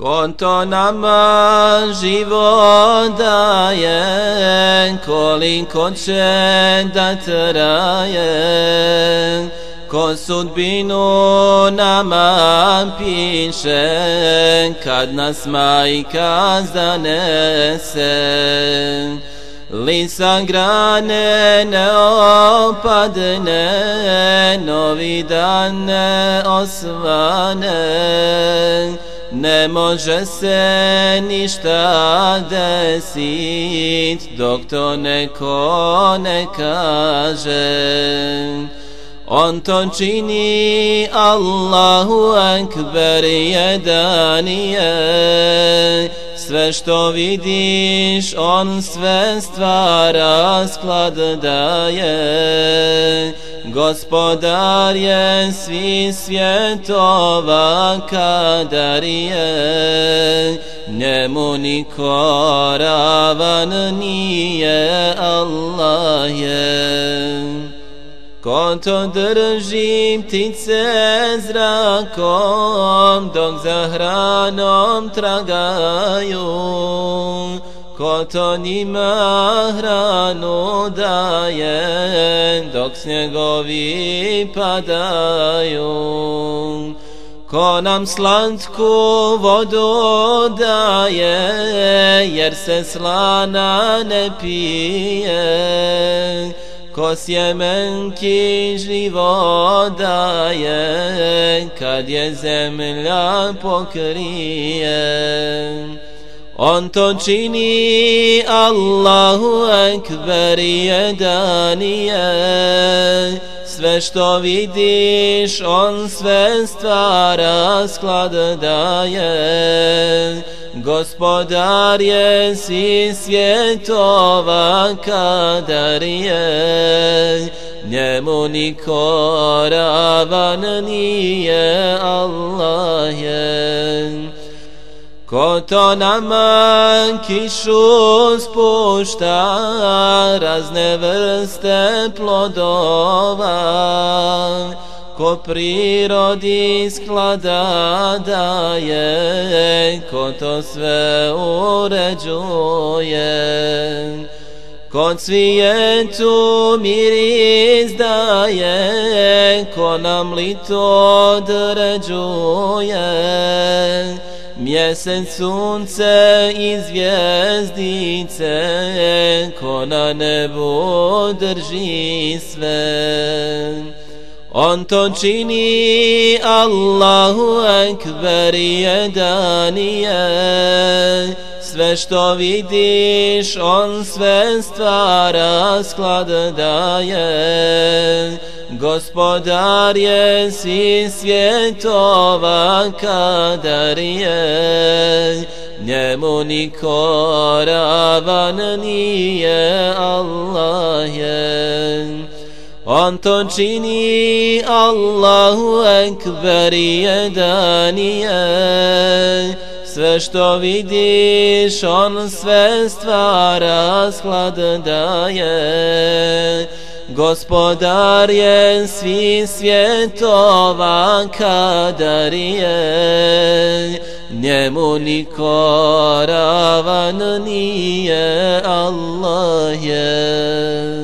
Ko to nama život daje, koliko će da traje, ko sudbinu nama piše, kad nas majka zanese. Lisan grane ne opadne, novi dan ne osvane, ne može se ništa desit dok to neko ne kaže. On to čini Allahu Ekber jedan je. Sve što vidiš on sve stvara sklad daje. Gospodar je svi svjetova kadar je. Njemu niko ravan nije Allah je. Ko to drži ptice zrakom dok za hranom tragaju? Ko to njima hranu daje dok snjegovi padaju. Ko nam slatku vodu daje jer se slana ne pije. Ko sjemenki živo daje kad je zemlja pokrije. On to čini Allahu Ekber jedanije Sve što vidiš on sve stvara sklad daje. Gospodar je si svjetova kadar je. Njemu niko ravan nije Allah je Ko to nama kišu spušta razne vrste plodova Ko prirodi sklada daje Ko to sve uređuje. Ko cvijetu miris daje Ko nam li to određuje. Mjesec, sunce i zvijezdice Ko na nebu drži sve. On to čini Allahu Ekber jedan je. Sve što vidiš on sve stvara sklad daje. Gospodar je si svjetova kadar je. Njemu niko ravan nije Allah je. On to čini Allahu Ekber jedan je. Sve što vidiš on sve stvara sklad daje. Gospodar je svi svjetova kadar je. Njemu niko ravan nije Allah je.